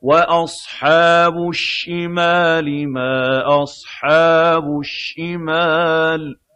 وَأَصْحَابُ الشِّمَالِ مَا أَصْحَابُ الشِّمَالِ